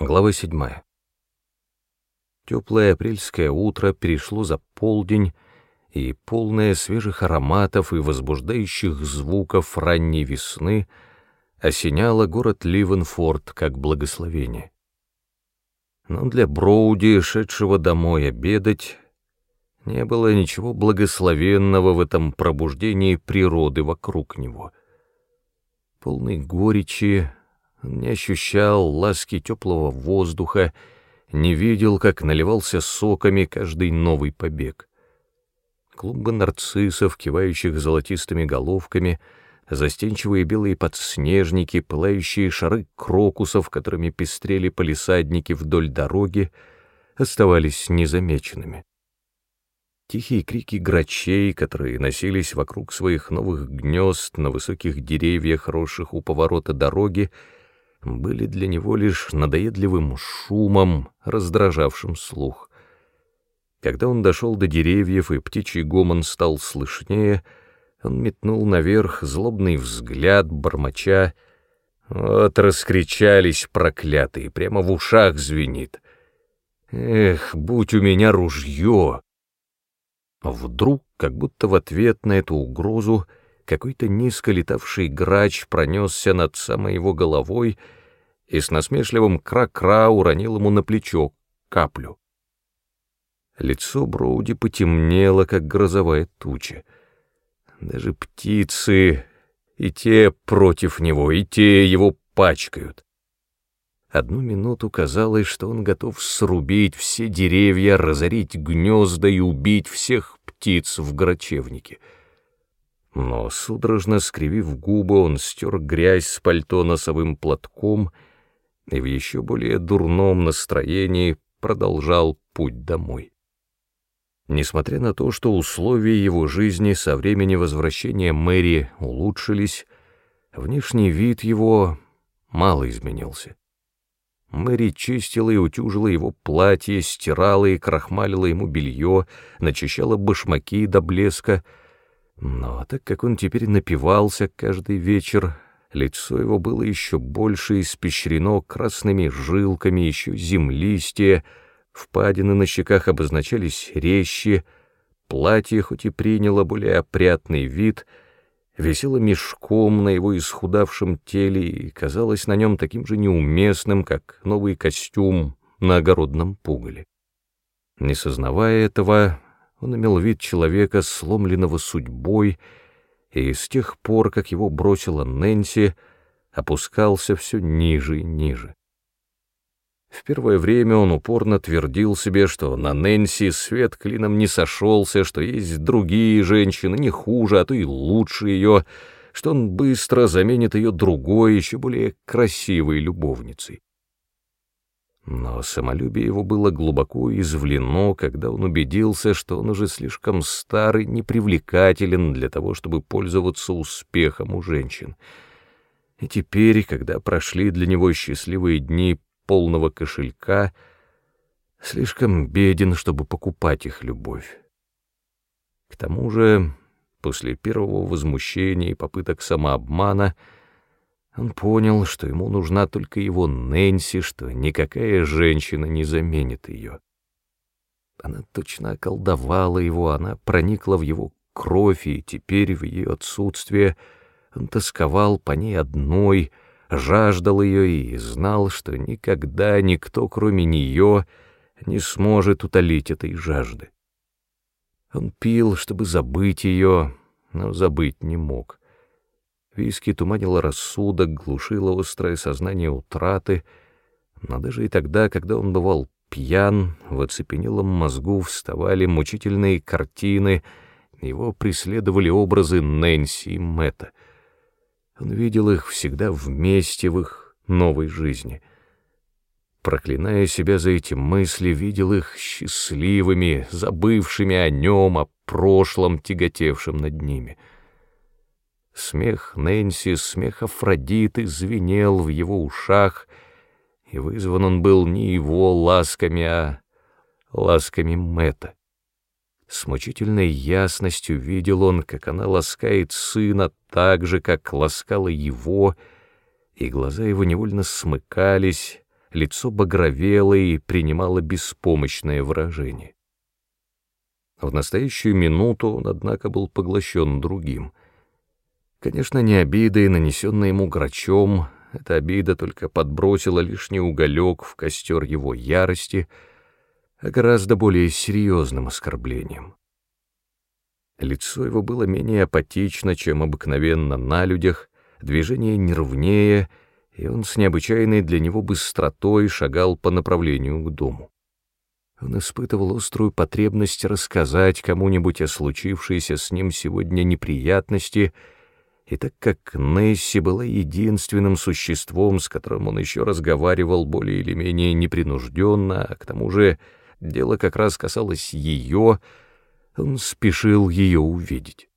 Глава 7. Теплое апрельское утро перешло за полдень, и полное свежих ароматов и возбуждающих звуков ранней весны осеняло город Ливенфорд как благословение. Но для Броуди, шедшего домой обедать, не было ничего благословенного в этом пробуждении природы вокруг него. Полный горечи, не ощущал ласки теплого воздуха, не видел, как наливался соками каждый новый побег. Клумбы нарциссов, кивающих золотистыми головками, застенчивые белые подснежники, пылающие шары крокусов, которыми пестрели полисадники вдоль дороги, оставались незамеченными. Тихие крики грачей, которые носились вокруг своих новых гнезд на высоких деревьях, росших у поворота дороги, были для него лишь надоедливым шумом, раздражавшим слух. Когда он дошел до деревьев и птичий гомон стал слышнее, он метнул наверх злобный взгляд, бормоча. Вот раскричались проклятые, прямо в ушах звенит. Эх, будь у меня ружье! Вдруг, как будто в ответ на эту угрозу, какой-то низко летавший грач пронесся над самой его головой и с насмешливым кра-кра уронил ему на плечо каплю. Лицо Броуди потемнело, как грозовая туча. Даже птицы, и те против него, и те его пачкают. Одну минуту казалось, что он готов срубить все деревья, разорить гнезда и убить всех птиц в грачевнике — но, судорожно скривив губы, он стер грязь с пальто носовым платком и в еще более дурном настроении продолжал путь домой. Несмотря на то, что условия его жизни со времени возвращения Мэри улучшились, внешний вид его мало изменился. Мэри чистила и утюжила его платье, стирала и крахмалила ему белье, начищала башмаки до блеска — но так как он теперь напивался каждый вечер, лицо его было еще больше испещрено красными жилками, еще землистее, впадины на щеках обозначались резче, платье, хоть и приняло более опрятный вид, висело мешком на его исхудавшем теле и казалось на нем таким же неуместным, как новый костюм на огородном пугале. Не сознавая этого, он имел вид человека, сломленного судьбой, и с тех пор, как его бросила Нэнси, опускался все ниже и ниже. В первое время он упорно твердил себе, что на Нэнси свет клином не сошелся, что есть другие женщины, не хуже, а то и лучше ее, что он быстро заменит ее другой, еще более красивой любовницей. Но самолюбие его было глубоко извлено, когда он убедился, что он уже слишком старый, непривлекателен для того, чтобы пользоваться успехом у женщин. И теперь, когда прошли для него счастливые дни полного кошелька, слишком беден, чтобы покупать их любовь. К тому же, после первого возмущения и попыток самообмана, он понял, что ему нужна только его Нэнси, что никакая женщина не заменит ее. Она точно околдовала его, она проникла в его кровь, и теперь в ее отсутствие он тосковал по ней одной, жаждал ее и знал, что никогда никто, кроме нее, не сможет утолить этой жажды. Он пил, чтобы забыть ее, но забыть не мог. Виски туманило рассудок, глушило острое сознание утраты, но даже и тогда, когда он бывал пьян, в оцепенелом мозгу вставали мучительные картины, его преследовали образы Нэнси и Мэтта. Он видел их всегда вместе в их новой жизни. Проклиная себя за эти мысли, видел их счастливыми, забывшими о нем, о прошлом, тяготевшем над ними — Смех Нэнси, смех Афродиты звенел в его ушах, и вызван он был не его ласками, а ласками Мэтта. С мучительной ясностью видел он, как она ласкает сына так же, как ласкала его, и глаза его невольно смыкались, лицо багровело и принимало беспомощное выражение. В настоящую минуту он, однако, был поглощен другим. Конечно, не обидой, нанесенной ему грачом, эта обида только подбросила лишний уголек в костер его ярости, а гораздо более серьезным оскорблением. Лицо его было менее апатично, чем обыкновенно на людях, движение нервнее, и он с необычайной для него быстротой шагал по направлению к дому. Он испытывал острую потребность рассказать кому-нибудь о случившейся с ним сегодня неприятности, и так как Несси была единственным существом, с которым он еще разговаривал более или менее непринужденно, а к тому же дело как раз касалось ее, он спешил ее увидеть.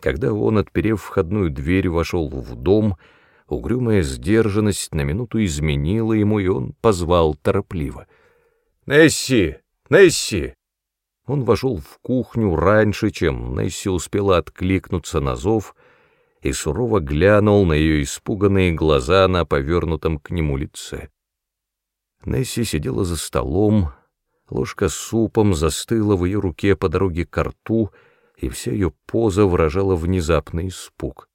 Когда он, отперев входную дверь, вошел в дом, угрюмая сдержанность на минуту изменила ему, и он позвал торопливо. «Несси! Несси!» Он вошел в кухню раньше, чем Несси успела откликнуться на зов, и сурово глянул на ее испуганные глаза на повернутом к нему лице. Несси сидела за столом, ложка с супом застыла в ее руке по дороге к рту, и вся ее поза выражала внезапный испуг.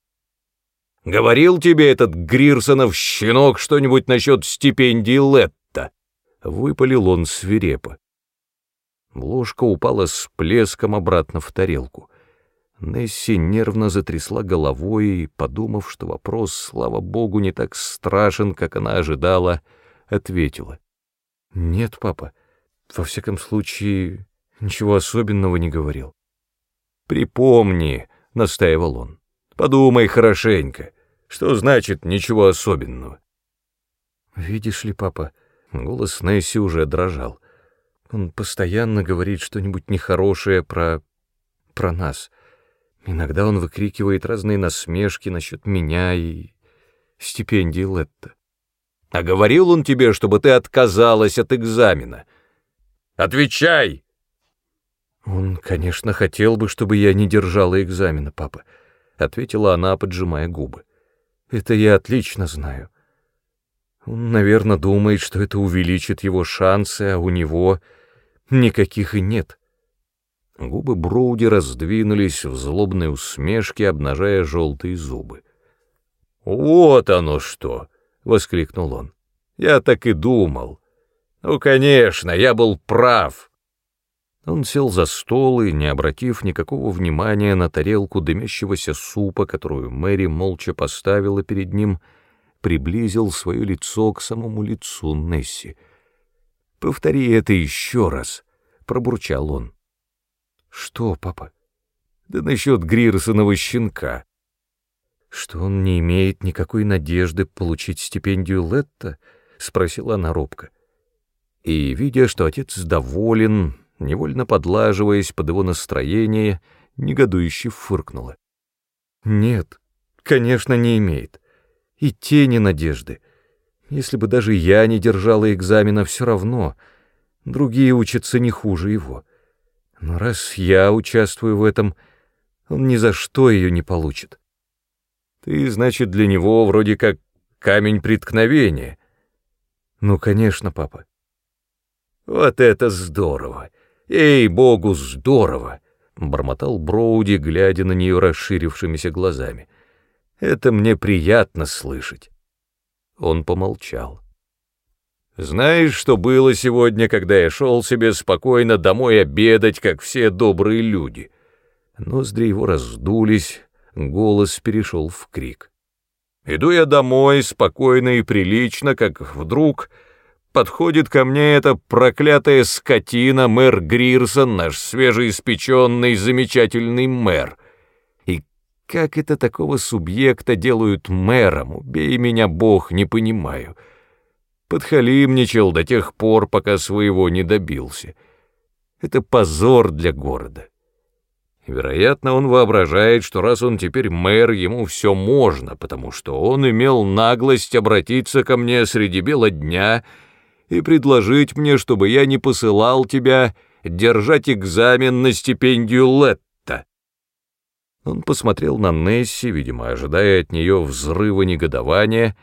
«Говорил тебе этот Грирсонов щенок что-нибудь насчет стипендии Летта?» — выпалил он свирепо. Ложка упала с плеском обратно в тарелку. Несси нервно затрясла головой и, подумав, что вопрос, слава богу, не так страшен, как она ожидала, ответила. «Нет, папа, во всяком случае, ничего особенного не говорил». «Припомни», — настаивал он, — «подумай хорошенько, что значит ничего особенного?» «Видишь ли, папа, голос Несси уже дрожал. Он постоянно говорит что-нибудь нехорошее про... про нас. Иногда он выкрикивает разные насмешки насчет меня и стипендии Летта. А говорил он тебе, чтобы ты отказалась от экзамена? Отвечай!» «Он, конечно, хотел бы, чтобы я не держала экзамена, папа», — ответила она, поджимая губы. «Это я отлично знаю. Он, наверное, думает, что это увеличит его шансы, а у него никаких и нет». Губы Броуди раздвинулись в злобной усмешке, обнажая желтые зубы. «Вот оно что!» — воскликнул он. «Я так и думал. Ну, конечно, я был прав». Он сел за стол и, не обратив никакого внимания на тарелку дымящегося супа, которую Мэри молча поставила перед ним, приблизил свое лицо к самому лицу Несси. «Повтори это еще раз», — пробурчал он. «Что, папа?» «Да насчет Грирсонова щенка». «Что он не имеет никакой надежды получить стипендию Летта?» — спросила она робко. И, видя, что отец доволен, невольно подлаживаясь под его настроение, негодующе фыркнула. «Нет, конечно, не имеет. И тени надежды. Если бы даже я не держала экзамена, все равно. Другие учатся не хуже его. Но раз я участвую в этом, он ни за что ее не получит. Ты, значит, для него вроде как камень преткновения. Ну, конечно, папа. Вот это здорово! Ей-богу, здорово! Бормотал Броуди, глядя на нее расширившимися глазами. Это мне приятно слышать. Он помолчал. Знаешь, что было сегодня, когда я шел себе спокойно домой обедать, как все добрые люди? Ноздри его раздулись, голос перешел в крик. Иду я домой спокойно и прилично, как вдруг подходит ко мне эта проклятая скотина, мэр Грирсон, наш свежеиспеченный замечательный мэр. И как это такого субъекта делают мэром, убей меня, бог, не понимаю» подхалимничал до тех пор, пока своего не добился. Это позор для города. Вероятно, он воображает, что раз он теперь мэр, ему все можно, потому что он имел наглость обратиться ко мне среди бела дня и предложить мне, чтобы я не посылал тебя держать экзамен на стипендию Летта. Он посмотрел на Несси, видимо, ожидая от нее взрыва негодования,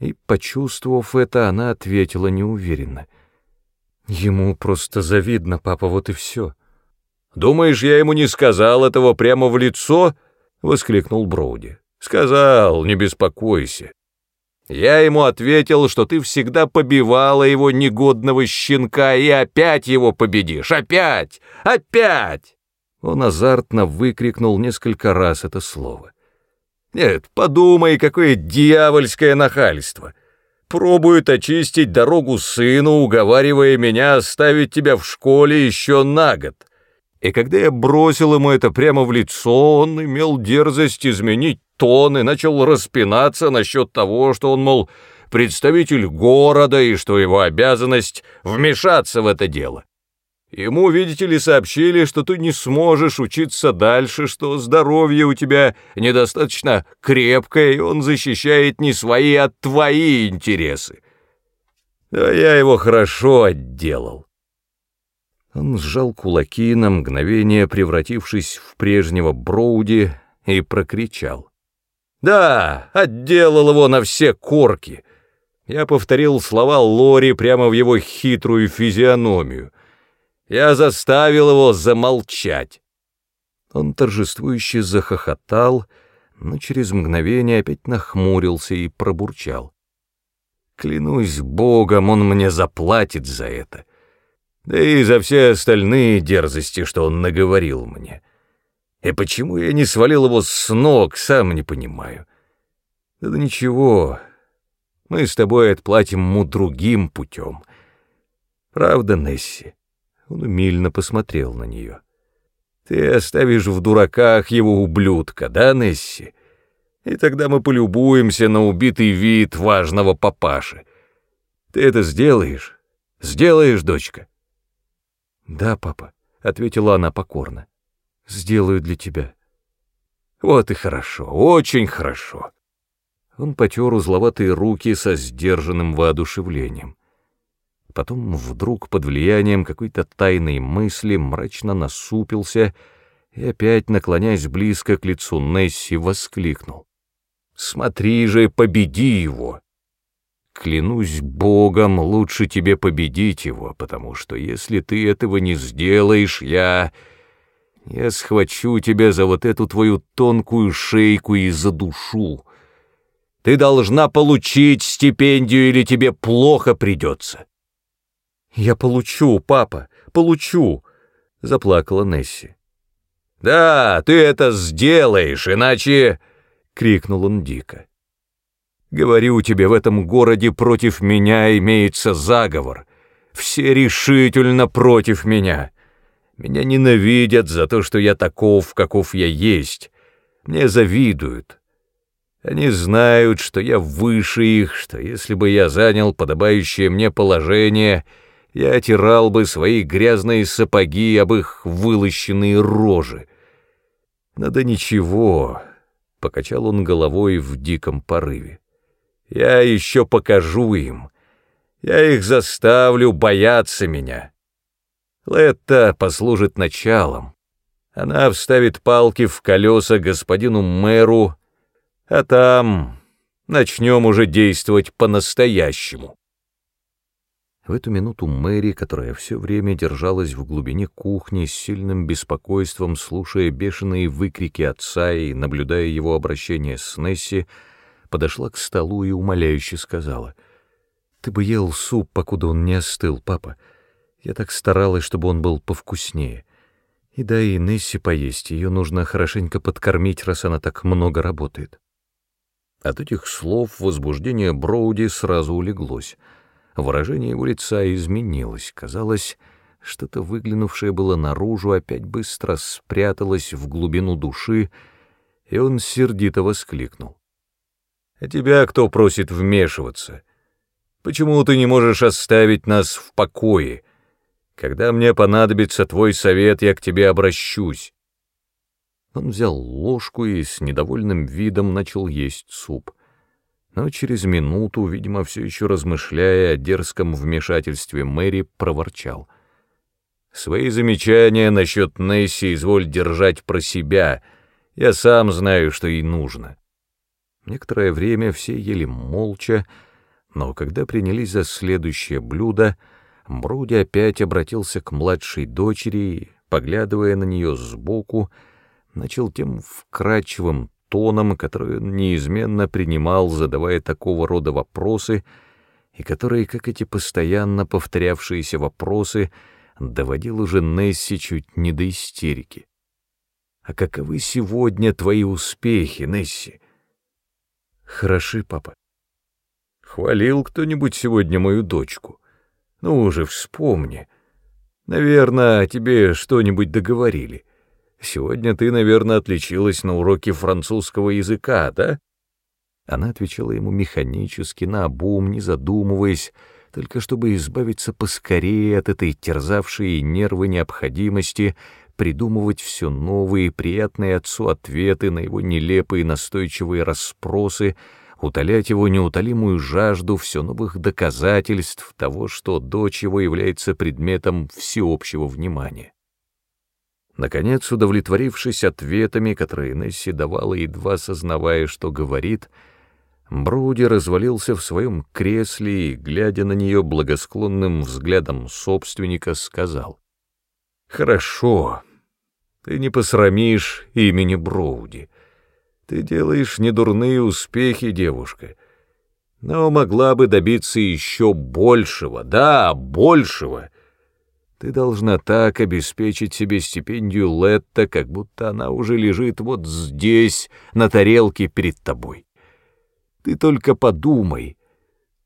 И, почувствовав это, она ответила неуверенно. «Ему просто завидно, папа, вот и все». «Думаешь, я ему не сказал этого прямо в лицо?» — воскликнул Броуди. «Сказал, не беспокойся. Я ему ответил, что ты всегда побивала его негодного щенка и опять его победишь. Опять! Опять!» Он азартно выкрикнул несколько раз это слово. «Нет, подумай, какое дьявольское нахальство! Пробует очистить дорогу сыну, уговаривая меня оставить тебя в школе еще на год. И когда я бросил ему это прямо в лицо, он имел дерзость изменить тон и начал распинаться насчет того, что он, мол, представитель города и что его обязанность вмешаться в это дело. Ему, видите ли, сообщили, что ты не сможешь учиться дальше, что здоровье у тебя недостаточно крепкое, и он защищает не свои, а твои интересы. А я его хорошо отделал. Он сжал кулаки на мгновение, превратившись в прежнего Броуди, и прокричал. «Да, отделал его на все корки!» Я повторил слова Лори прямо в его хитрую физиономию. Я заставил его замолчать. Он торжествующе захохотал, но через мгновение опять нахмурился и пробурчал. «Клянусь Богом, он мне заплатит за это да и за все остальные дерзости, что он наговорил мне. И почему я не свалил его с ног, сам не понимаю. Да, ничего, мы с тобой отплатим ему другим путем. Правда, Несси?» Он умильно посмотрел на нее. «Ты оставишь в дураках его ублюдка, да, Несси? И тогда мы полюбуемся на убитый вид важного папаши. Ты это сделаешь? Сделаешь, дочка?» «Да, папа», — ответила она покорно. «Сделаю для тебя». «Вот и хорошо, очень хорошо». Он потер узловатые руки со сдержанным воодушевлением. Потом вдруг под влиянием какой-то тайной мысли мрачно насупился и опять, наклоняясь близко к лицу Несси, воскликнул. «Смотри же, победи его!» Клянусь Богом, лучше тебе победить его, потому что если ты этого не сделаешь, я... Я схвачу тебя за вот эту твою тонкую шейку и задушу. Ты должна получить стипендию, или тебе плохо придется. «Я получу, папа, получу!» — заплакала Несси. «Да, ты это сделаешь, иначе...» — крикнул он дико. Говорю тебе, в этом городе против меня имеется заговор. Все решительно против меня. Меня ненавидят за то, что я таков, каков я есть. Мне завидуют. Они знают, что я выше их, что если бы я занял подобающее мне положение, я отирал бы свои грязные сапоги об их вылощенные рожи. Надо ничего, — покачал он головой в диком порыве. Я еще покажу им. Я их заставлю бояться меня. Летта послужит началом. Она вставит палки в колеса господину мэру, а там начнем уже действовать по-настоящему. В эту минуту Мэри, которая все время держалась в глубине кухни с сильным беспокойством, слушая бешеные выкрики отца и наблюдая его обращение с Несси, подошла к столу и умоляюще сказала, «Ты бы ел суп, покуда он не остыл, папа. Я так старалась, чтобы он был повкуснее. И да и Несси поесть, ее нужно хорошенько подкормить, раз она так много работает». От этих слов возбуждение Броуди сразу улеглось. Выражение его лица изменилось. Казалось, что-то выглянувшее было наружу опять быстро спряталось в глубину души, и он сердито воскликнул. А тебя кто просит вмешиваться? Почему ты не можешь оставить нас в покое? Когда мне понадобится твой совет, я к тебе обращусь. Он взял ложку и с недовольным видом начал есть суп. Но через минуту, видимо, все еще размышляя о дерзком вмешательстве Мэри, проворчал. «Свои замечания насчет Несси изволь держать про себя. Я сам знаю, что ей нужно». Некоторое время все ели молча, Но когда принялись за следующее блюдо, Броуди опять обратился к младшей дочери и, поглядывая на нее сбоку, начал тем вкрадчивым тоном, который неизменно принимал, задавая такого рода вопросы, и который, как эти постоянно повторявшиеся вопросы, доводил уже Несси чуть не до истерики. «А каковы сегодня твои успехи, Несси?» «Хороши, папа». «Хвалил кто-нибудь сегодня мою дочку? Ну уже вспомни. Наверное, тебе что-нибудь договорили». Сегодня ты, наверное, отличилась на уроке французского языка, да? Она отвечала ему механически, наобум, не задумываясь, только чтобы избавиться поскорее от этой терзавшей нервы необходимости придумывать все новые, приятные отцу ответы на его нелепые настойчивые расспросы, утолять его неутолимую жажду все новых доказательств того, что дочь его является предметом всеобщего внимания. Наконец, удовлетворившись ответами, которые Несси давала, едва сознавая, что говорит, Броуди развалился в своем кресле и, глядя на нее благосклонным взглядом собственника, сказал, «Хорошо, ты не посрамишь имени Броуди. Ты делаешь недурные успехи, девушка, но могла бы добиться еще большего, да, большего». Ты должна так обеспечить себе стипендию Летта, как будто она уже лежит вот здесь, на тарелке перед тобой. Ты только подумай.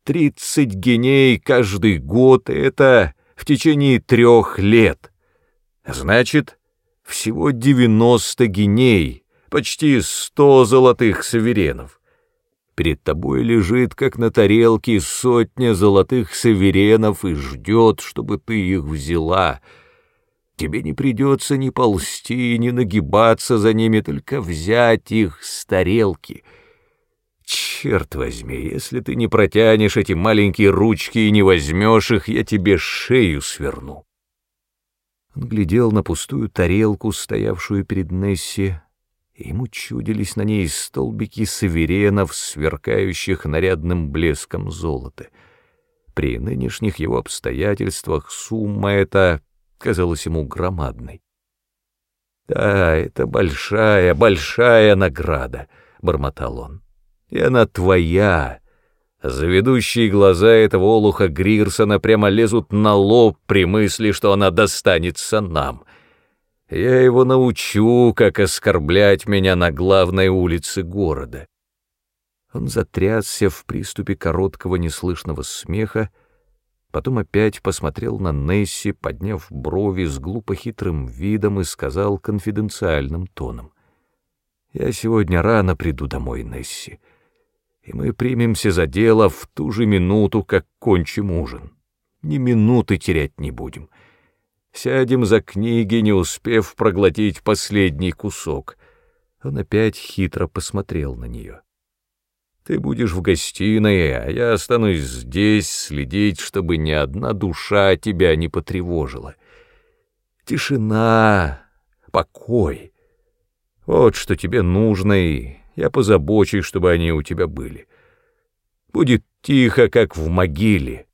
Тридцать геней каждый год — это в течение трех лет. Значит, всего девяносто геней, почти сто золотых саверенов. Перед тобой лежит, как на тарелке, сотня золотых саверенов и ждет, чтобы ты их взяла. Тебе не придется ни ползти, ни нагибаться за ними, только взять их с тарелки. Черт возьми, если ты не протянешь эти маленькие ручки и не возьмешь их, я тебе шею сверну. Он глядел на пустую тарелку, стоявшую перед Несси, Ему чудились на ней столбики саверенов, сверкающих нарядным блеском золота. При нынешних его обстоятельствах сумма эта казалась ему громадной. «Да, это большая, большая награда», — бормотал он. «И она твоя». Заведущие глаза этого олуха Грирсона прямо лезут на лоб при мысли, что она достанется нам — я его научу, как оскорблять меня на главной улице города. Он затрясся в приступе короткого неслышного смеха, потом опять посмотрел на Несси, подняв брови с глупо хитрым видом и сказал конфиденциальным тоном. «Я сегодня рано приду домой, Несси, и мы примемся за дело в ту же минуту, как кончим ужин. Ни минуты терять не будем». Сядем за книги, не успев проглотить последний кусок. Он опять хитро посмотрел на нее. Ты будешь в гостиной, а я останусь здесь следить, чтобы ни одна душа тебя не потревожила. Тишина, покой. Вот что тебе нужно, и я позабочусь, чтобы они у тебя были. Будет тихо, как в могиле.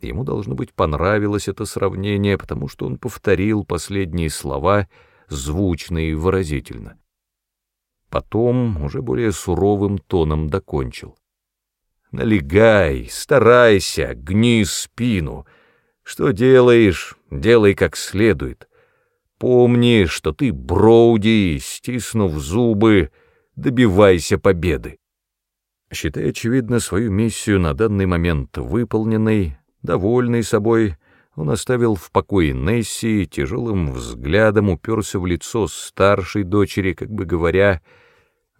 Ему, должно быть, понравилось это сравнение, потому что он повторил последние слова звучно и выразительно. Потом уже более суровым тоном докончил. «Налегай, старайся, гни спину. Что делаешь, делай как следует. Помни, что ты Броуди, стиснув зубы, добивайся победы». Считая, очевидно, свою миссию на данный момент выполненной, Довольный собой, он оставил в покое Несси тяжелым взглядом уперся в лицо старшей дочери, как бы говоря,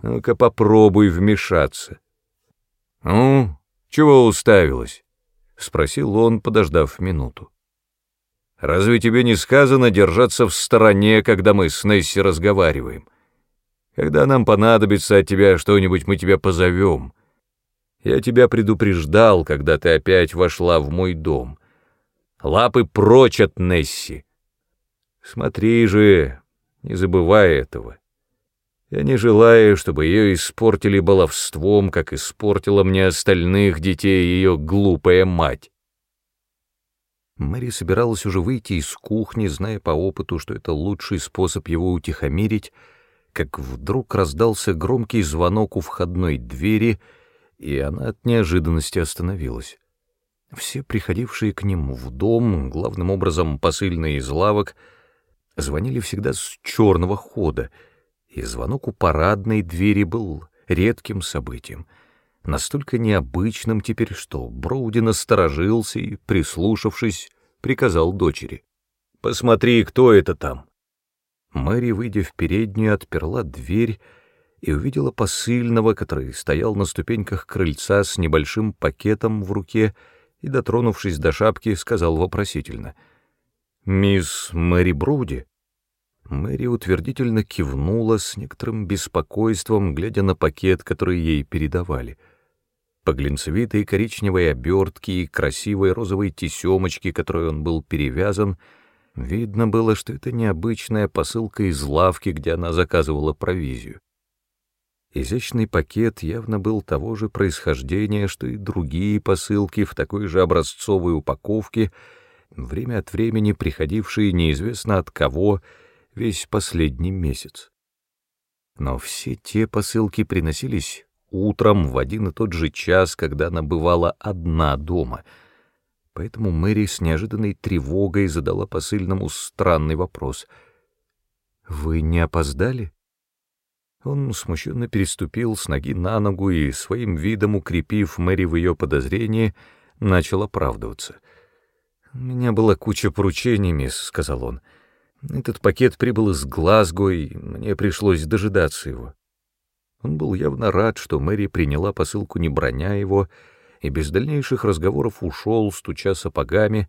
«Ну-ка попробуй вмешаться». «Ну, чего уставилась?» — спросил он, подождав минуту. «Разве тебе не сказано держаться в стороне, когда мы с Несси разговариваем? Когда нам понадобится от тебя что-нибудь, мы тебя позовем. Я тебя предупреждал, когда ты опять вошла в мой дом. Лапы прочь от Несси. Смотри же, не забывай этого. Я не желаю, чтобы ее испортили баловством, как испортила мне остальных детей ее глупая мать. Мэри собиралась уже выйти из кухни, зная по опыту, что это лучший способ его утихомирить, как вдруг раздался громкий звонок у входной двери, и она от неожиданности остановилась. Все приходившие к ним в дом, главным образом посыльные из лавок, звонили всегда с черного хода, и звонок у парадной двери был редким событием, настолько необычным теперь, что Броуди насторожился и, прислушавшись, приказал дочери. «Посмотри, кто это там!» Мэри, выйдя в переднюю, отперла дверь и увидела посыльного, который стоял на ступеньках крыльца с небольшим пакетом в руке и, дотронувшись до шапки, сказал вопросительно. «Мисс Мэри Броуди?» Мэри утвердительно кивнула с некоторым беспокойством, глядя на пакет, который ей передавали. По глинцевитой коричневой обертке и красивой розовой тесемочке, которой он был перевязан, видно было, что это необычная посылка из лавки, где она заказывала провизию. Изящный пакет явно был того же происхождения, что и другие посылки в такой же образцовой упаковке, время от времени приходившие неизвестно от кого весь последний месяц. Но все те посылки приносились утром в один и тот же час, когда она бывала одна дома, поэтому Мэри с неожиданной тревогой задала посыльному странный вопрос. «Вы не опоздали?» Он смущенно переступил с ноги на ногу и, своим видом укрепив Мэри в ее подозрении, начал оправдываться. «У меня была куча поручений, мисс», — сказал он. «Этот пакет прибыл из Глазго, и мне пришлось дожидаться его». Он был явно рад, что Мэри приняла посылку, не броня его, и без дальнейших разговоров ушел, стуча сапогами,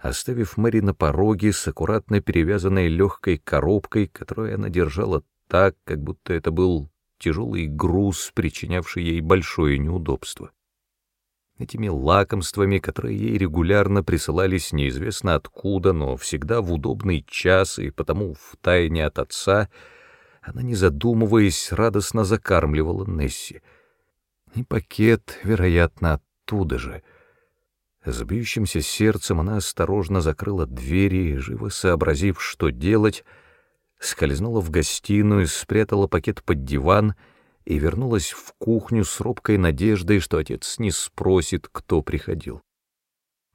оставив Мэри на пороге с аккуратно перевязанной легкой коробкой, которую она держала так, как будто это был тяжелый груз, причинявший ей большое неудобство. Этими лакомствами, которые ей регулярно присылались неизвестно откуда, но всегда в удобный час и потому в тайне от отца, она, не задумываясь, радостно закармливала Несси. И пакет, вероятно, оттуда же. С бьющимся сердцем она осторожно закрыла двери живо сообразив, что делать, — скользнула в гостиную, спрятала пакет под диван и вернулась в кухню с робкой надеждой, что отец не спросит, кто приходил.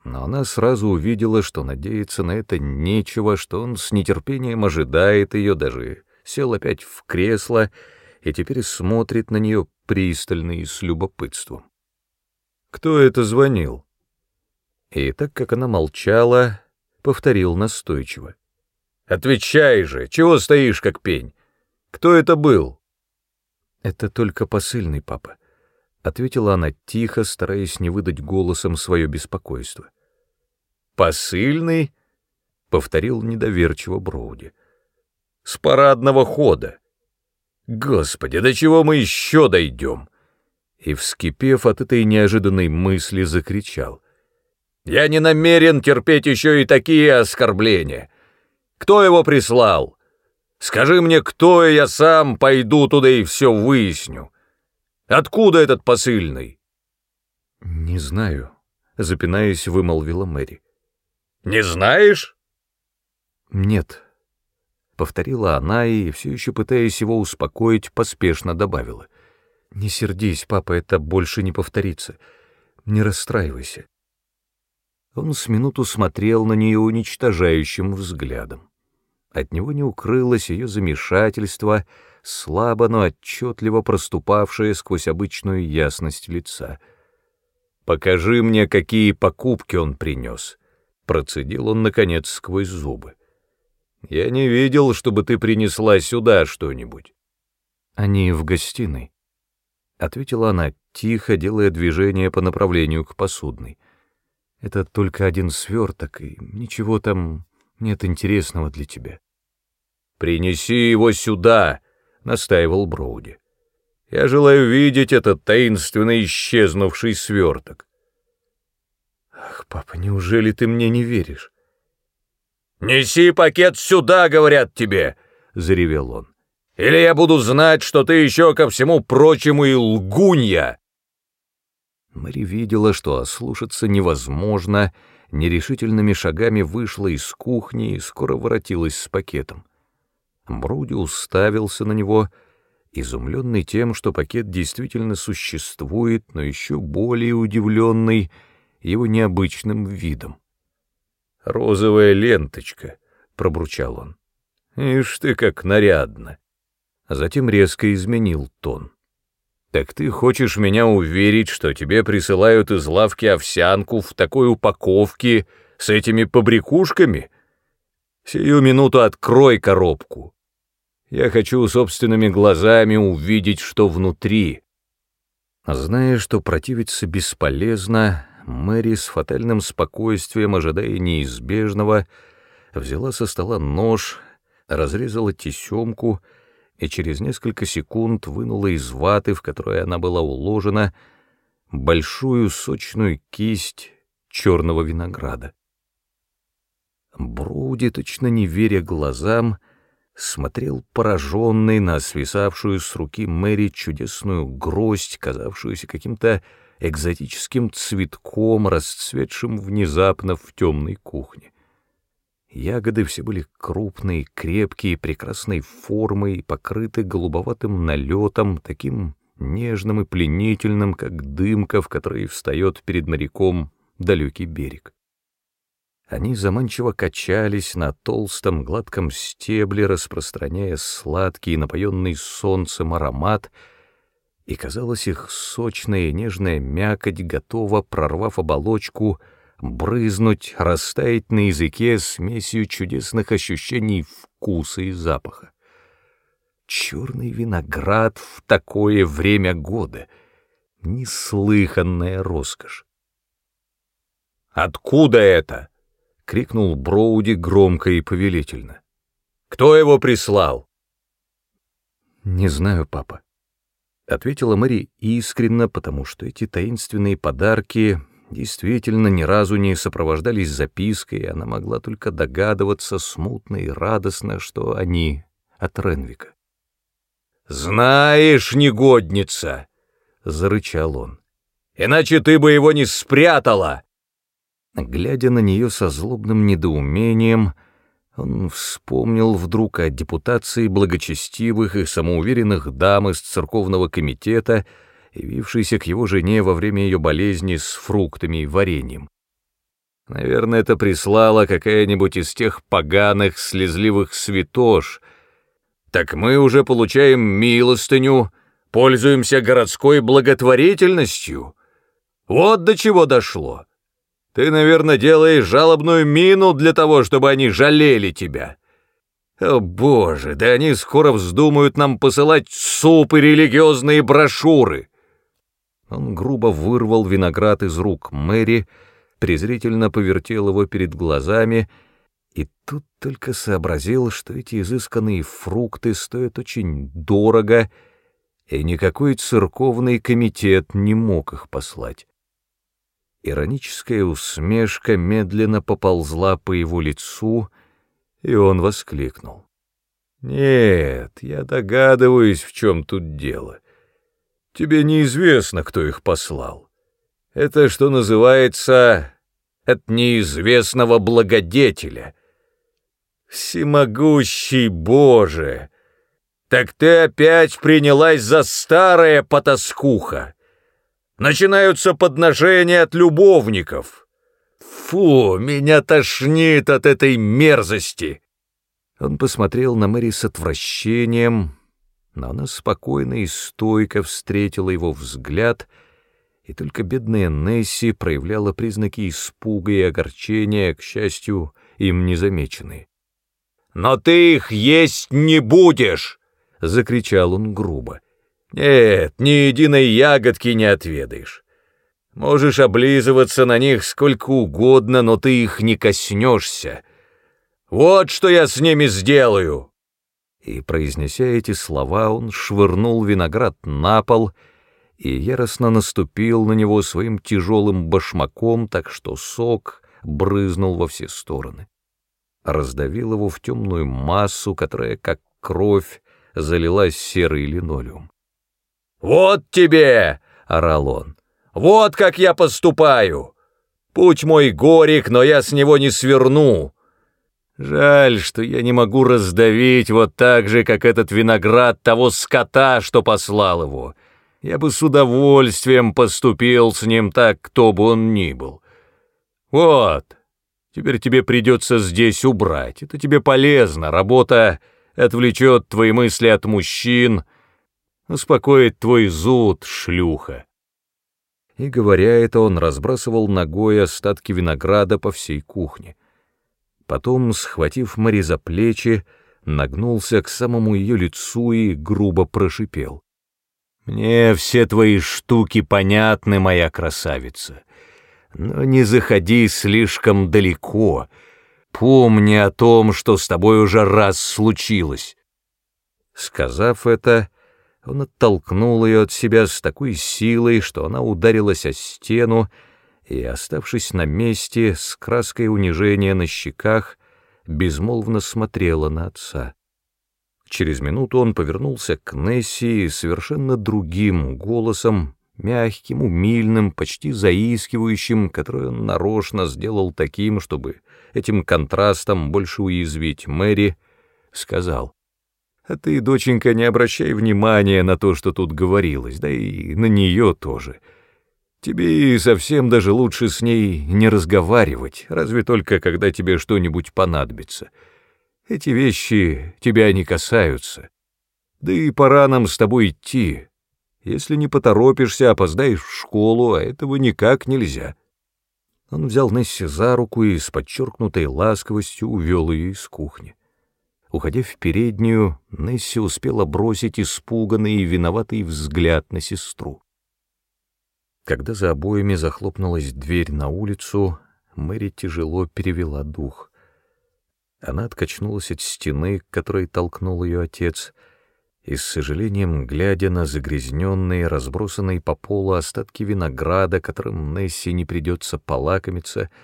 Но она сразу увидела, что надеяться на это нечего, что он с нетерпением ожидает ее, даже сел опять в кресло и теперь смотрит на нее пристально и с любопытством. «Кто это звонил?» И так как она молчала, повторил настойчиво. Отвечай же, чего стоишь как пень? Кто это был? Это только посыльный, папа, ответила она тихо, стараясь не выдать голосом свое беспокойство. Посыльный? повторил недоверчиво Броуди. С парадного хода. Господи, до чего мы еще дойдем? И, вскипев от этой неожиданной мысли, закричал. «Я не намерен терпеть еще и такие оскорбления. Кто его прислал? Скажи мне, кто, и я сам пойду туда и все выясню. Откуда этот посыльный?» «Не знаю», — запинаясь, вымолвила Мэри. «Не знаешь?» «Нет», — повторила она и, все еще пытаясь его успокоить, поспешно добавила. «Не сердись, папа, это больше не повторится. Не расстраивайся». Он с минуту смотрел на нее уничтожающим взглядом. От него не укрылось ее замешательство, слабо, но отчетливо проступавшее сквозь обычную ясность лица. «Покажи мне, какие покупки он принес», — процедил он, наконец, сквозь зубы. «Я не видел, чтобы ты принесла сюда что-нибудь». «Они в гостиной», — ответила она, тихо делая движение по направлению к посудной. «Это только один сверток, и ничего там нет интересного для тебя. «Принеси его сюда!» — настаивал Броуди. «Я желаю видеть этот таинственно исчезнувший сверток». «Ах, папа, неужели ты мне не веришь?» «Неси пакет сюда, говорят тебе!» — заревел он. Или я буду знать, что ты еще ко всему прочему и лгунья!» Мэри видела, что ослушаться невозможно, нерешительными шагами вышла из кухни и скоро воротилась с пакетом. Броуди уставился на него, изумленный тем, что пакет действительно существует, но еще более удивленный его необычным видом. «Розовая ленточка», — пробурчал он. «Ишь ты, как нарядно!» Затем резко изменил тон. «Так ты хочешь меня уверить, что тебе присылают из лавки овсянку в такой упаковке с этими побрякушками? Сию минуту открой коробку. Я хочу собственными глазами увидеть, что внутри». Зная, что противиться бесполезно, Мэри с фатальным спокойствием, ожидая неизбежного, взяла со стола нож, разрезала тесемку и через несколько секунд вынула из ваты, в которой она была уложена, большую сочную кисть черного винограда. Броуди, точно не веря глазам, смотрел пораженный на свисавшую с руки Мэри чудесную гроздь, казавшуюся каким-то экзотическим цветком, расцветшим внезапно в темной кухне. Ягоды все были крупные, крепкие, прекрасной формы и покрыты голубоватым налетом, таким нежным и пленительным, как дымка, в которой встает перед моряком далекий берег. Они заманчиво качались на толстом гладком стебле, распространяя сладкий, напоенный солнцем аромат, и, казалось, их сочная и нежная мякоть готова, прорвав оболочку, брызнуть, растаять на языке смесью чудесных ощущений вкуса и запаха. Черный виноград в такое время года — неслыханная роскошь. «Откуда это?» — крикнул Броуди громко и повелительно. «Кто его прислал?» «Не знаю, папа», — ответила Мэри искренно, потому что эти таинственные подарки действительно ни разу не сопровождались запиской, и она могла только догадываться смутно и радостно, что они от Ренвика. «Знаешь, негодница!» — зарычал он. «Иначе ты бы его не спрятала!» Глядя на нее со злобным недоумением, он вспомнил вдруг о депутации благочестивых и самоуверенных дам из церковного комитета, явившейся к его жене во время ее болезни с фруктами и вареньем. Наверное, это прислала какая-нибудь из тех поганых, слезливых святош. Так мы уже получаем милостыню, пользуемся городской благотворительностью. Вот до чего дошло. Ты, наверное, делаешь жалобную мину для того, чтобы они жалели тебя. О, боже, да они скоро вздумают нам посылать суп и религиозные брошюры. Он грубо вырвал виноград из рук Мэри, презрительно повертел его перед глазами и тут только сообразил, что эти изысканные фрукты стоят очень дорого, и никакой церковный комитет не мог их послать. Ироническая усмешка медленно поползла по его лицу, и он воскликнул. «Нет, я догадываюсь, в чем тут дело. Тебе неизвестно, кто их послал. Это, что называется, от неизвестного благодетеля. Всемогущий Боже! Так ты опять принялась за старое потаскуха!» Начинаются подношения от любовников. Фу, меня тошнит от этой мерзости. Он посмотрел на Мэри с отвращением, но она спокойно и стойко встретила его взгляд, и только бедная Несси проявляла признаки испуга и огорчения, к счастью, им незамеченные. «Но ты их есть не будешь!» — закричал он грубо. Нет, ни единой ягодки не отведаешь. Можешь облизываться на них сколько угодно, но ты их не коснешься. Вот что я с ними сделаю!» И, произнеся эти слова, он швырнул виноград на пол и яростно наступил на него своим тяжелым башмаком, так что сок брызнул во все стороны. Раздавил его в темную массу, которая, как кровь, залилась серый линолеум. «Вот тебе!» — орал он. «Вот как я поступаю! Путь мой горек, но я с него не сверну!» Жаль, что я не могу раздавить вот так же, как этот виноград того скота, что послал его. Я бы с удовольствием поступил с ним так, кто бы он ни был. Вот, теперь тебе придется здесь убрать. Это тебе полезно, работа отвлечет твои мысли от мужчин, успокоит твой зуд, шлюха. И, говоря это, он разбрасывал ногой остатки винограда по всей кухне. Потом, схватив Мари за плечи, нагнулся к самому ее лицу и грубо прошипел. «Мне все твои штуки понятны, моя красавица, но не заходи слишком далеко. Помни о том, что с тобой уже раз случилось». Сказав это, он оттолкнул ее от себя с такой силой, что она ударилась о стену, и, оставшись на месте, с краской унижения на щеках, безмолвно смотрела на отца. Через минуту он повернулся к Несси совершенно другим голосом, мягким, умильным, почти заискивающим, который он нарочно сделал таким, чтобы этим контрастом больше уязвить Мэри, сказал, «А ты, доченька, не обращай внимания на то, что тут говорилось, да и на нее тоже. Тебе и совсем даже лучше с ней не разговаривать, разве только когда тебе что-нибудь понадобится. Эти вещи тебя не касаются. Да и пора нам с тобой идти. Если не поторопишься, опоздаешь в школу, а этого никак нельзя». Он взял Несси за руку и с подчеркнутой ласковостью увел ее из кухни. Уходя в переднюю, Несси успела бросить испуганный и виноватый взгляд на сестру. Когда за обоями захлопнулась дверь на улицу, Мэри тяжело перевела дух. Она откачнулась от стены, к которой толкнул ее отец, и с сожалением, глядя на загрязненные, разбросанные по полу остатки винограда, которым Несси не придется полакомиться, —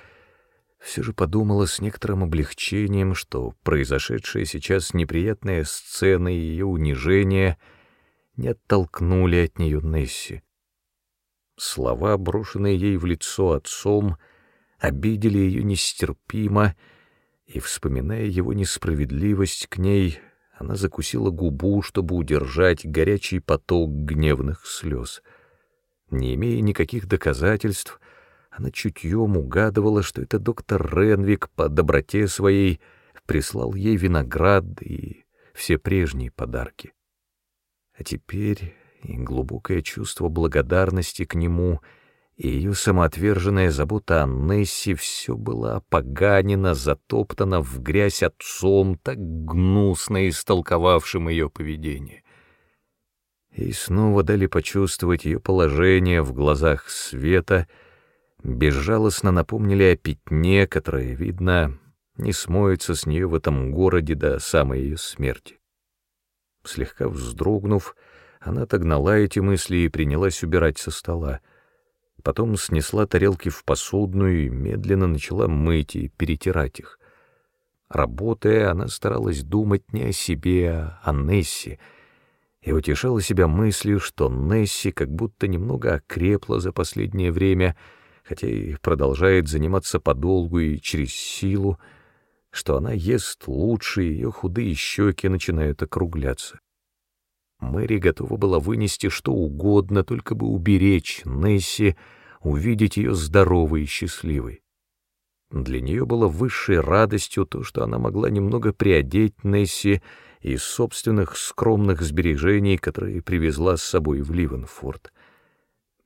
все же подумала с некоторым облегчением, что произошедшая сейчас неприятная сцена и ее унижение не оттолкнули от нее Несси. Слова, брошенные ей в лицо отцом, обидели ее нестерпимо, и, вспоминая его несправедливость к ней, она закусила губу, чтобы удержать горячий поток гневных слез. Не имея никаких доказательств, она чутьем угадывала, что это доктор Ренвик по доброте своей прислал ей виноград и все прежние подарки. А теперь и глубокое чувство благодарности к нему, и ее самоотверженная забота о Нессе все было опоганено, затоптано в грязь отцом, так гнусно истолковавшим ее поведение. И снова дали почувствовать ее положение в глазах света — безжалостно напомнили о пятне, которое, видно, не смоется с нее в этом городе до самой ее смерти. Слегка вздрогнув, она отогнала эти мысли и принялась убирать со стола. Потом снесла тарелки в посудную и медленно начала мыть и перетирать их. Работая, она старалась думать не о себе, а о Нессе, и утешала себя мыслью, что Несси как будто немного окрепла за последнее время — хотя и продолжает заниматься подолгу и через силу, что она ест лучше, и ее худые щеки начинают округляться. Мэри готова была вынести что угодно, только бы уберечь Несси, увидеть ее здоровой и счастливой. Для нее было высшей радостью то, что она могла немного приодеть Несси из собственных скромных сбережений, которые привезла с собой в Ливенфорд.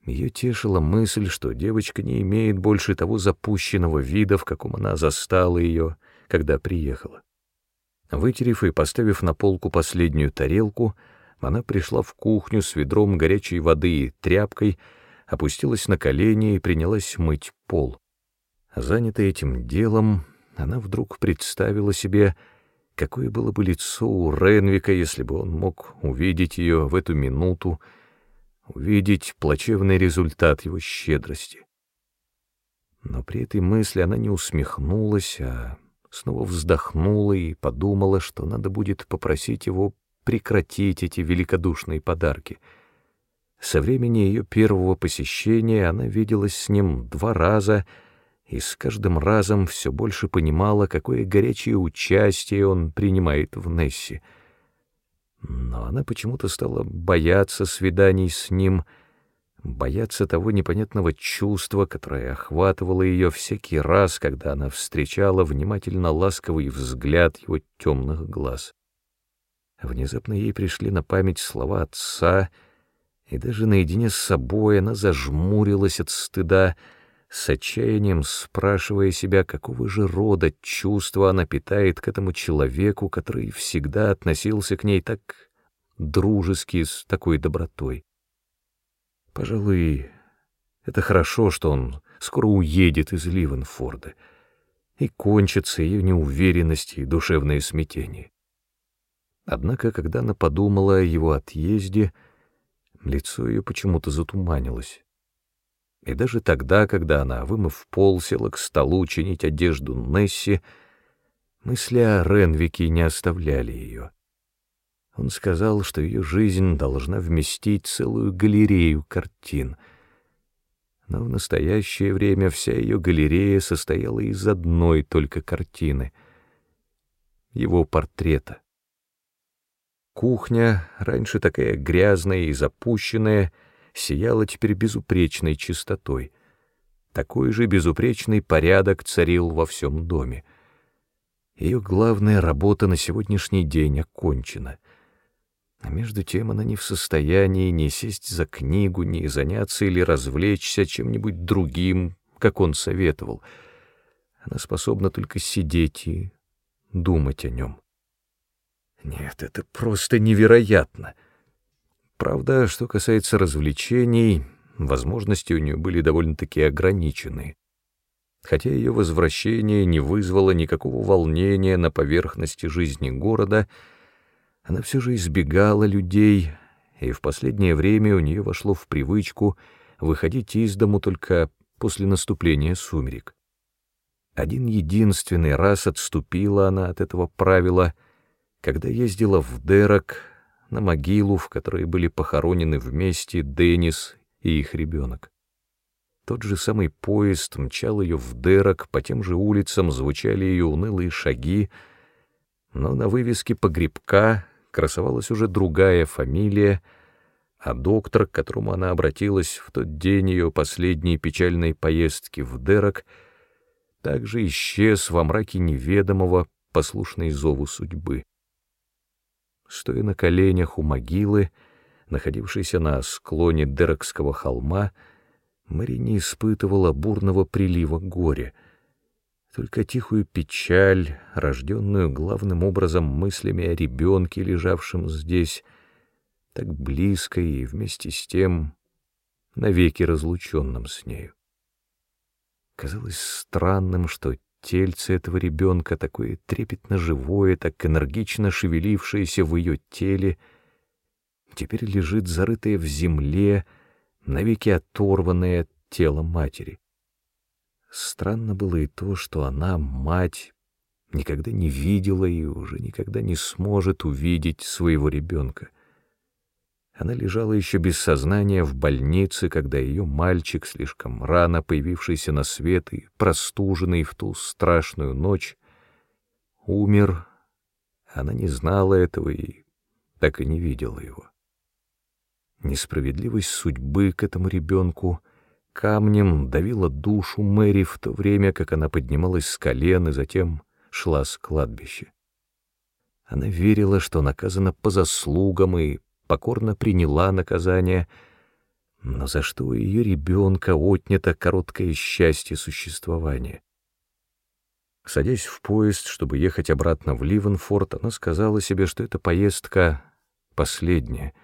Ее тешила мысль, что девочка не имеет больше того запущенного вида, в каком она застала ее, когда приехала. Вытерев и поставив на полку последнюю тарелку, она пришла в кухню с ведром горячей воды и тряпкой, опустилась на колени и принялась мыть пол. Занятая этим делом, она вдруг представила себе, какое было бы лицо у Ренвика, если бы он мог увидеть ее в эту минуту, увидеть плачевный результат его щедрости. Но при этой мысли она не усмехнулась, а снова вздохнула и подумала, что надо будет попросить его прекратить эти великодушные подарки. Со времени ее первого посещения она виделась с ним два раза и с каждым разом все больше понимала, какое горячее участие он принимает в Нессе. Но она почему-то стала бояться свиданий с ним — бояться того непонятного чувства, которое охватывало ее всякий раз, когда она встречала внимательно ласковый взгляд его темных глаз. Внезапно ей пришли на память слова отца, и даже наедине с собой она зажмурилась от стыда, с отчаянием спрашивая себя, какого же рода чувства она питает к этому человеку, который всегда относился к ней так дружески, с такой добротой. Пожалуй, это хорошо, что он скоро уедет из Ливенфорда, и кончится ее неуверенность и душевное смятение. Однако, когда она подумала о его отъезде, лицо ее почему-то затуманилось. И даже тогда, когда она, вымыв пол, села к столу чинить одежду Несси, мысли о Ренвике не оставляли ее. Он сказал, что ее жизнь должна вместить целую галерею картин. Но в настоящее время вся ее галерея состояла из одной только картины — его портрета. Кухня, раньше такая грязная и запущенная, сияла теперь безупречной чистотой. Такой же безупречный порядок царил во всем доме. Ее главная работа на сегодняшний день окончена. А между тем она не в состоянии ни сесть за книгу, ни заняться или развлечься чем-нибудь другим, как он советовал. Она способна только сидеть и думать о нем. Нет, это просто невероятно. Правда, что касается развлечений, возможности у нее были довольно-таки ограничены. Хотя ее возвращение не вызвало никакого волнения на поверхности жизни города — она все же избегала людей, и в последнее время у нее вошло в привычку выходить из дому только после наступления сумерек. Один единственный раз отступила она от этого правила, когда ездила в Дерок на могилу, в которой были похоронены вместе Деннис и их ребенок. Тот же самый поезд мчал ее в Дерок, по тем же улицам звучали ее унылые шаги, но на вывеске погребка красовалась уже другая фамилия, а доктор, к которому она обратилась в тот день ее последней печальной поездки в Дерок, также исчез во мраке неведомого, послушной зову судьбы. Стоя на коленях у могилы, находившейся на склоне Дерокского холма, Мэри не испытывала бурного прилива горя — только тихую печаль, рожденную главным образом мыслями о ребенке, лежавшем здесь, так близко и вместе с тем навеки разлученным с нею. Казалось странным, что тельце этого ребенка, такое трепетно живое, так энергично шевелившееся в ее теле, теперь лежит зарытое в земле, навеки оторванное от тела матери. Странно было и то, что она, мать, никогда не видела и уже никогда не сможет увидеть своего ребенка. Она лежала еще без сознания в больнице, когда ее мальчик, слишком рано появившийся на свет и простуженный в ту страшную ночь, умер. Она не знала этого и так и не видела его. Несправедливость судьбы к этому ребенку — камнем давила душу Мэри в то время, как она поднималась с колен и затем шла с кладбища. Она верила, что наказана по заслугам и покорно приняла наказание, но за что ее ребенка отнято короткое счастье существования. Садясь в поезд, чтобы ехать обратно в Ливенфорд, она сказала себе, что эта поездка последняя,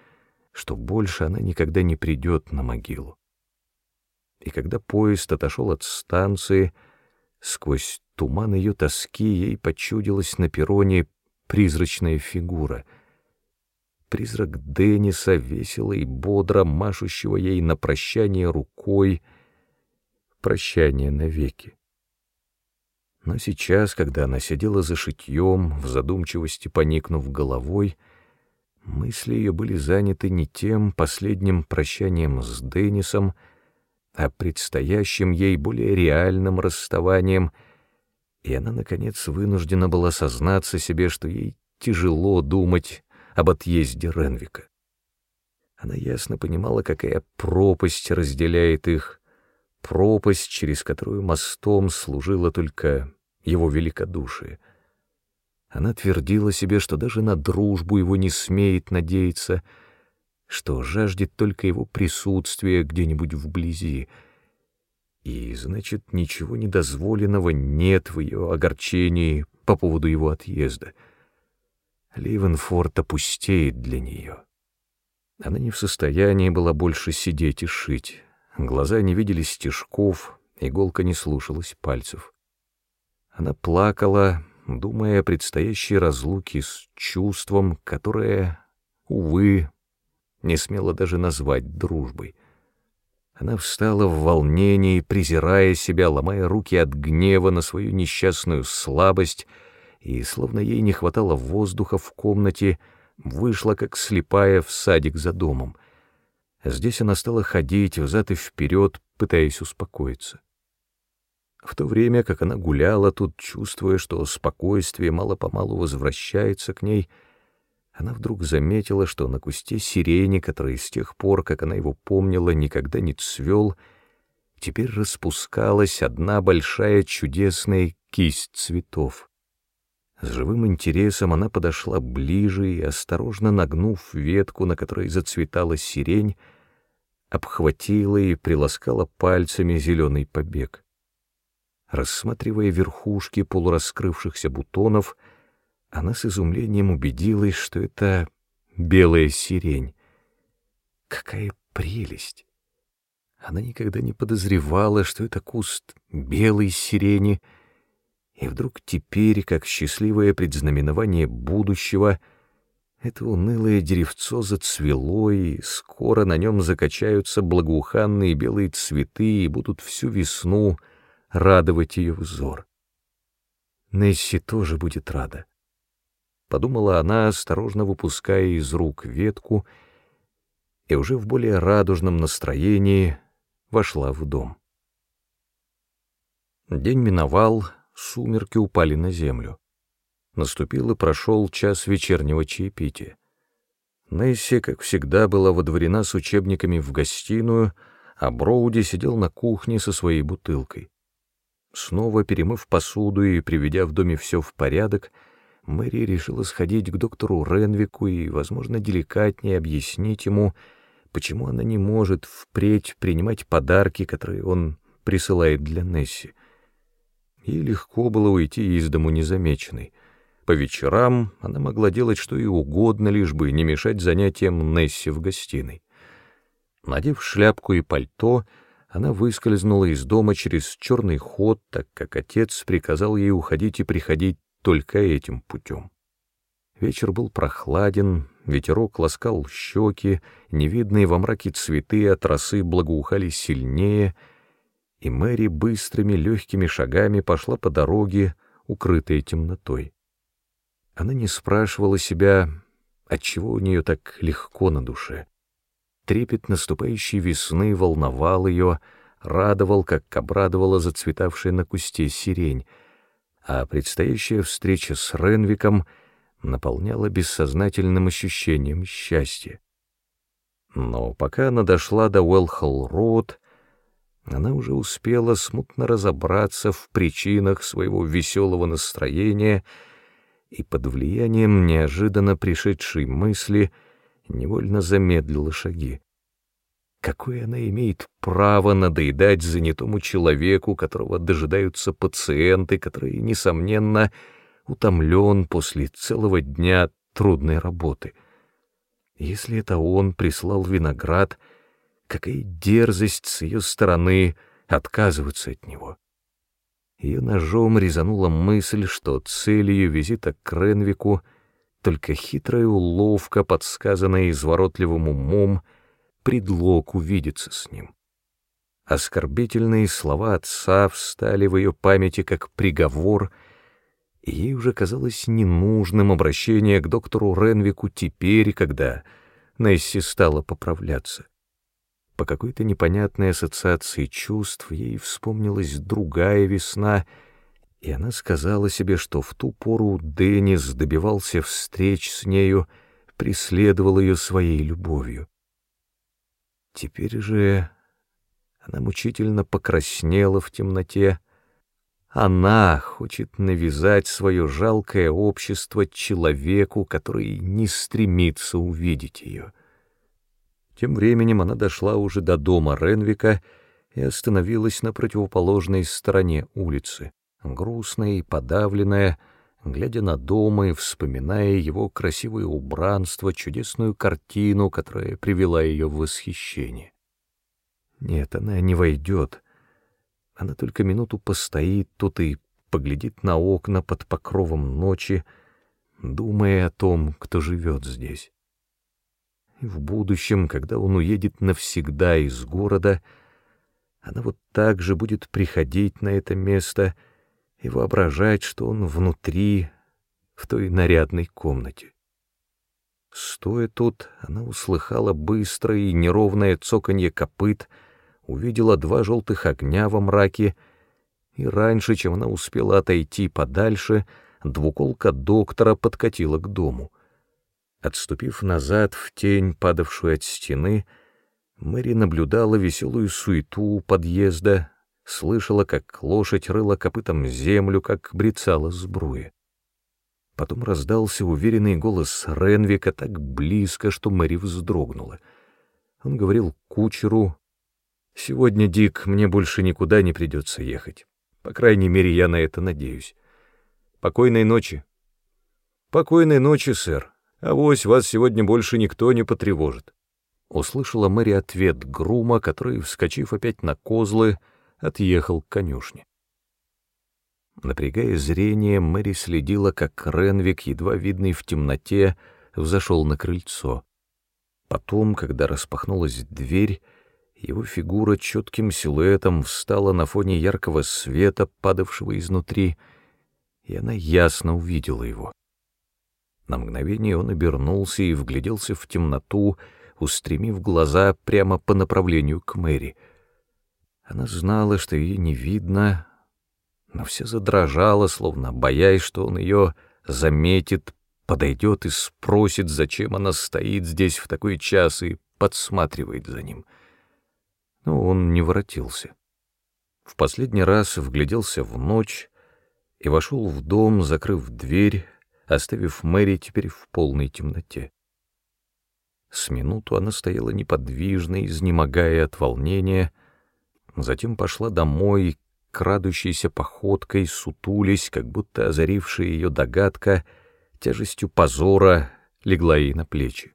что больше она никогда не придет на могилу и когда поезд отошел от станции, сквозь туман ее тоски ей почудилась на перроне призрачная фигура. Призрак Денниса, весело и бодро машущего ей на прощание рукой, прощание навеки. Но сейчас, когда она сидела за шитьем, в задумчивости поникнув головой, Мысли ее были заняты не тем последним прощанием с Деннисом, а предстоящим ей более реальным расставанием, и она, наконец, вынуждена была сознаться себе, что ей тяжело думать об отъезде Ренвика. Она ясно понимала, какая пропасть разделяет их, пропасть, через которую мостом служило только его великодушие. Она твердила себе, что даже на дружбу его не смеет надеяться, что жаждет только его присутствия где-нибудь вблизи. И, значит, ничего недозволенного нет в ее огорчении по поводу его отъезда. Ливенфорд опустеет для нее. Она не в состоянии была больше сидеть и шить. Глаза не видели стежков, иголка не слушалась пальцев. Она плакала, думая о предстоящей разлуке с чувством, которое, увы, не смела даже назвать дружбой. Она встала в волнении, презирая себя, ломая руки от гнева на свою несчастную слабость, и, словно ей не хватало воздуха в комнате, вышла, как слепая, в садик за домом. Здесь она стала ходить взад и вперед, пытаясь успокоиться. В то время, как она гуляла тут, чувствуя, что спокойствие мало-помалу возвращается к ней, она вдруг заметила, что на кусте сирени, который с тех пор, как она его помнила, никогда не цвел, теперь распускалась одна большая чудесная кисть цветов. С живым интересом она подошла ближе и, осторожно нагнув ветку, на которой зацветала сирень, обхватила и приласкала пальцами зеленый побег. Рассматривая верхушки полураскрывшихся бутонов, она с изумлением убедилась, что это белая сирень. Какая прелесть! Она никогда не подозревала, что это куст белой сирени, и вдруг теперь, как счастливое предзнаменование будущего, это унылое деревцо зацвело, и скоро на нем закачаются благоуханные белые цветы и будут всю весну радовать ее взор. Несси тоже будет рада. Подумала она, осторожно выпуская из рук ветку, и уже в более радужном настроении вошла в дом. День миновал, сумерки упали на землю. Наступил и прошел час вечернего чаепития. Несси, как всегда, была водворена с учебниками в гостиную, а Броуди сидел на кухне со своей бутылкой. Снова перемыв посуду и приведя в доме все в порядок, Мэри решила сходить к доктору Ренвику и, возможно, деликатнее объяснить ему, почему она не может впредь принимать подарки, которые он присылает для Несси. Ей легко было уйти из дому незамеченной. По вечерам она могла делать что и угодно, лишь бы не мешать занятиям Несси в гостиной. Надев шляпку и пальто, она выскользнула из дома через черный ход, так как отец приказал ей уходить и приходить только этим путем. Вечер был прохладен, ветерок ласкал щеки, невидные во мраке цветы от росы благоухали сильнее, и Мэри быстрыми легкими шагами пошла по дороге, укрытой темнотой. Она не спрашивала себя, отчего у нее так легко на душе. Трепет наступающей весны волновал ее, радовал, как обрадовала зацветавшая на кусте сирень, а предстоящая встреча с Ренвиком наполняла бессознательным ощущением счастья. Но пока она дошла до Уэлхолл-Роуд, она уже успела смутно разобраться в причинах своего веселого настроения и под влиянием неожиданно пришедшей мысли — невольно замедлила шаги. Какое она имеет право надоедать занятому человеку, которого дожидаются пациенты, который, несомненно, утомлен после целого дня трудной работы? Если это он прислал виноград, какая дерзость с ее стороны отказываться от него. Ее ножом резанула мысль, что целью визита к Ренвику — только хитрая уловка, подсказанная изворотливым умом, предлог увидеться с ним. Оскорбительные слова отца встали в ее памяти как приговор, и ей уже казалось ненужным обращение к доктору Ренвику теперь, когда Несси стала поправляться. По какой-то непонятной ассоциации чувств ей вспомнилась другая весна, и она сказала себе, что в ту пору Деннис добивался встреч с нею, преследовал ее своей любовью. Теперь же она мучительно покраснела в темноте. Она хочет навязать свое жалкое общество человеку, который не стремится увидеть ее. Тем временем она дошла уже до дома Ренвика и остановилась на противоположной стороне улицы, грустная и подавленная, глядя на дом и вспоминая его красивое убранство, чудесную картину, которая привела ее в восхищение. Нет, она не войдет. Она только минуту постоит тут и поглядит на окна под покровом ночи, думая о том, кто живет здесь. И в будущем, когда он уедет навсегда из города, она вот так же будет приходить на это место и воображать, что он внутри, в той нарядной комнате. Стоя тут, она услыхала быстрое и неровное цоканье копыт, увидела два желтых огня во мраке, и раньше, чем она успела отойти подальше, двуколка доктора подкатила к дому — Отступив назад в тень, падавшую от стены, Мэри наблюдала веселую суету у подъезда, слышала, как лошадь рыла копытом землю, как брецала сбруя. Потом раздался уверенный голос Ренвика так близко, что Мэри вздрогнула. Он говорил кучеру, «Сегодня, Дик, мне больше никуда не придется ехать. По крайней мере, я на это надеюсь. Покойной ночи». «Покойной ночи, сэр», Авось вас сегодня больше никто не потревожит. Услышала Мэри ответ Грума, который, вскочив опять на козлы, отъехал к конюшне. Напрягая зрение, Мэри следила, как Ренвик, едва видный в темноте, взошел на крыльцо. Потом, когда распахнулась дверь, его фигура четким силуэтом встала на фоне яркого света, падавшего изнутри, и она ясно увидела его. На мгновение он обернулся и вгляделся в темноту, устремив глаза прямо по направлению к Мэри. Она знала, что ее не видно, но все задрожала, словно боясь, что он ее заметит, подойдет и спросит, зачем она стоит здесь в такой час и подсматривает за ним. Но он не воротился. В последний раз вгляделся в ночь и вошел в дом, закрыв дверь, оставив Мэри теперь в полной темноте. С минуту она стояла неподвижно, изнемогая от волнения, затем пошла домой, крадущейся походкой, сутулись, как будто озарившая ее догадка, тяжестью позора легла ей на плечи.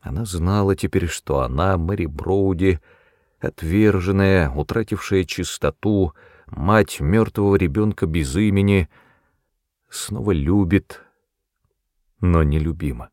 Она знала теперь, что она, Мэри Броуди, отверженная, утратившая чистоту, мать мертвого ребенка без имени — снова любит, но нелюбима.